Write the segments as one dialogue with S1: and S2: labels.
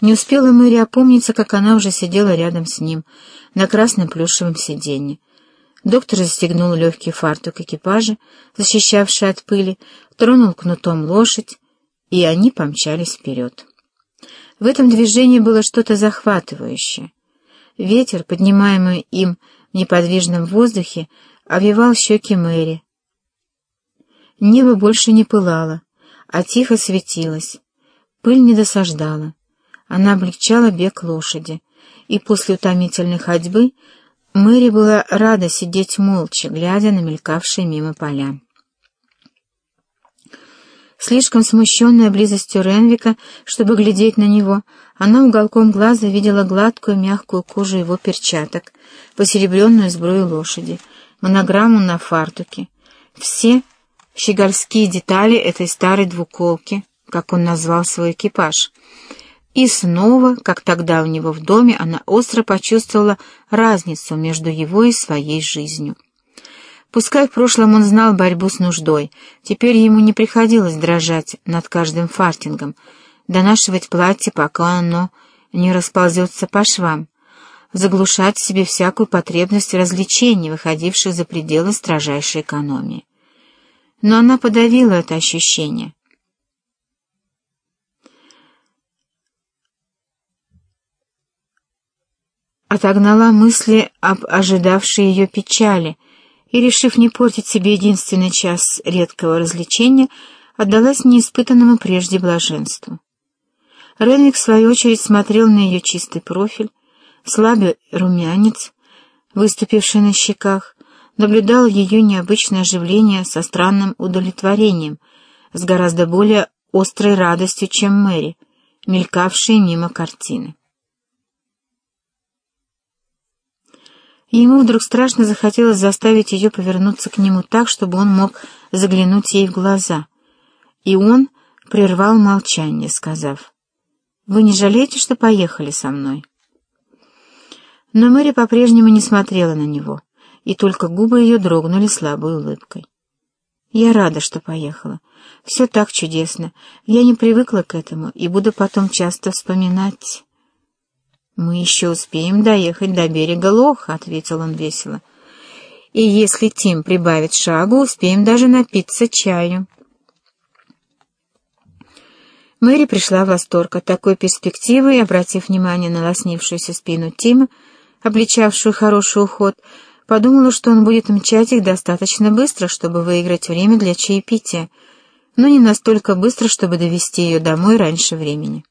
S1: Не успела Мэри опомниться, как она уже сидела рядом с ним, на красном плюшевом сиденье. Доктор застегнул легкий фартук экипажа, защищавший от пыли, тронул кнутом лошадь, и они помчались вперед. В этом движении было что-то захватывающее. Ветер, поднимаемый им в неподвижном воздухе, овивал щеки Мэри. Небо больше не пылало, а тихо светилось. Пыль не досаждала. Она облегчала бег лошади, и после утомительной ходьбы Мэри была рада сидеть молча, глядя на мелькавшие мимо поля. Слишком смущенная близостью Ренвика, чтобы глядеть на него, она уголком глаза видела гладкую мягкую кожу его перчаток, посеребренную сбрую лошади, монограмму на фартуке. Все щегольские детали этой старой двуколки, как он назвал свой экипаж — и снова, как тогда у него в доме, она остро почувствовала разницу между его и своей жизнью. Пускай в прошлом он знал борьбу с нуждой, теперь ему не приходилось дрожать над каждым фартингом, донашивать платье, пока оно не расползется по швам, заглушать в себе всякую потребность развлечений, выходивших за пределы строжайшей экономии. Но она подавила это ощущение. Отогнала мысли об ожидавшей ее печали и, решив не портить себе единственный час редкого развлечения, отдалась неиспытанному прежде блаженству. Ренвик, в свою очередь, смотрел на ее чистый профиль, слабый румянец, выступивший на щеках, наблюдал ее необычное оживление со странным удовлетворением, с гораздо более острой радостью, чем Мэри, мелькавшие мимо картины. И ему вдруг страшно захотелось заставить ее повернуться к нему так, чтобы он мог заглянуть ей в глаза. И он прервал молчание, сказав, «Вы не жалеете, что поехали со мной?» Но Мэри по-прежнему не смотрела на него, и только губы ее дрогнули слабой улыбкой. «Я рада, что поехала. Все так чудесно. Я не привыкла к этому и буду потом часто вспоминать...» «Мы еще успеем доехать до берега Лоха», — ответил он весело. «И если Тим прибавит шагу, успеем даже напиться чаю». Мэри пришла в восторг от такой перспективы и, обратив внимание на лоснившуюся спину Тима, обличавшую хороший уход, подумала, что он будет мчать их достаточно быстро, чтобы выиграть время для чаепития, но не настолько быстро, чтобы довести ее домой раньше времени.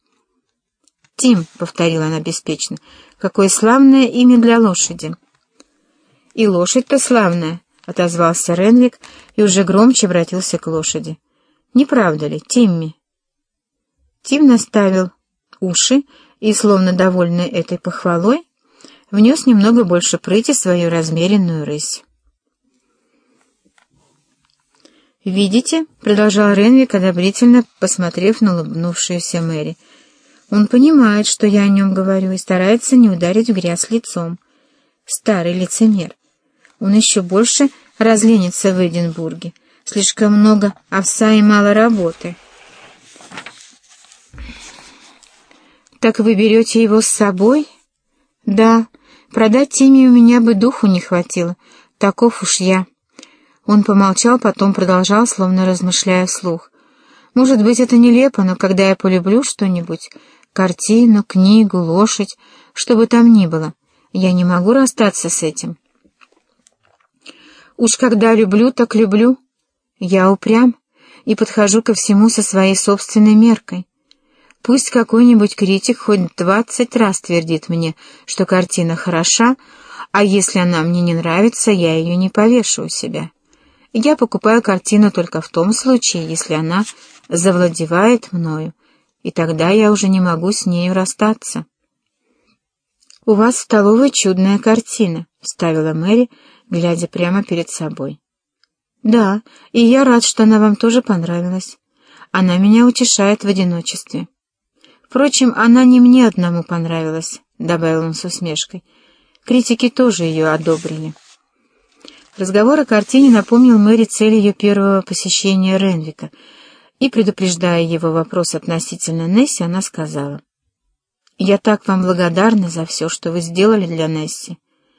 S1: «Тим», — повторила она беспечно, — «какое славное имя для лошади». «И лошадь-то славная», — отозвался Ренвик и уже громче обратился к лошади. «Не правда ли, Тимми?» Тим наставил уши и, словно довольный этой похвалой, внес немного больше прыти свою размеренную рысь. «Видите?» — продолжал Ренвик, одобрительно посмотрев на улыбнувшуюся Мэри — он понимает, что я о нем говорю, и старается не ударить в грязь лицом. Старый лицемер. Он еще больше разленится в Эдинбурге. Слишком много овса и мало работы. «Так вы берете его с собой?» «Да, продать Тиме у меня бы духу не хватило. Таков уж я». Он помолчал, потом продолжал, словно размышляя вслух. «Может быть, это нелепо, но когда я полюблю что-нибудь, картину, книгу, лошадь, что бы там ни было. Я не могу расстаться с этим. Уж когда люблю, так люблю. Я упрям и подхожу ко всему со своей собственной меркой. Пусть какой-нибудь критик хоть двадцать раз твердит мне, что картина хороша, а если она мне не нравится, я ее не повешу у себя. Я покупаю картину только в том случае, если она завладевает мною, и тогда я уже не могу с нею расстаться. «У вас в столовой чудная картина», — вставила Мэри, глядя прямо перед собой. «Да, и я рад, что она вам тоже понравилась. Она меня утешает в одиночестве. Впрочем, она не мне одному понравилась», — добавил он с усмешкой. «Критики тоже ее одобрили». Разговор о картине напомнил Мэри цель ее первого посещения Ренвика — и, предупреждая его вопрос относительно Несси, она сказала, Я так вам благодарна за все, что вы сделали для Несси.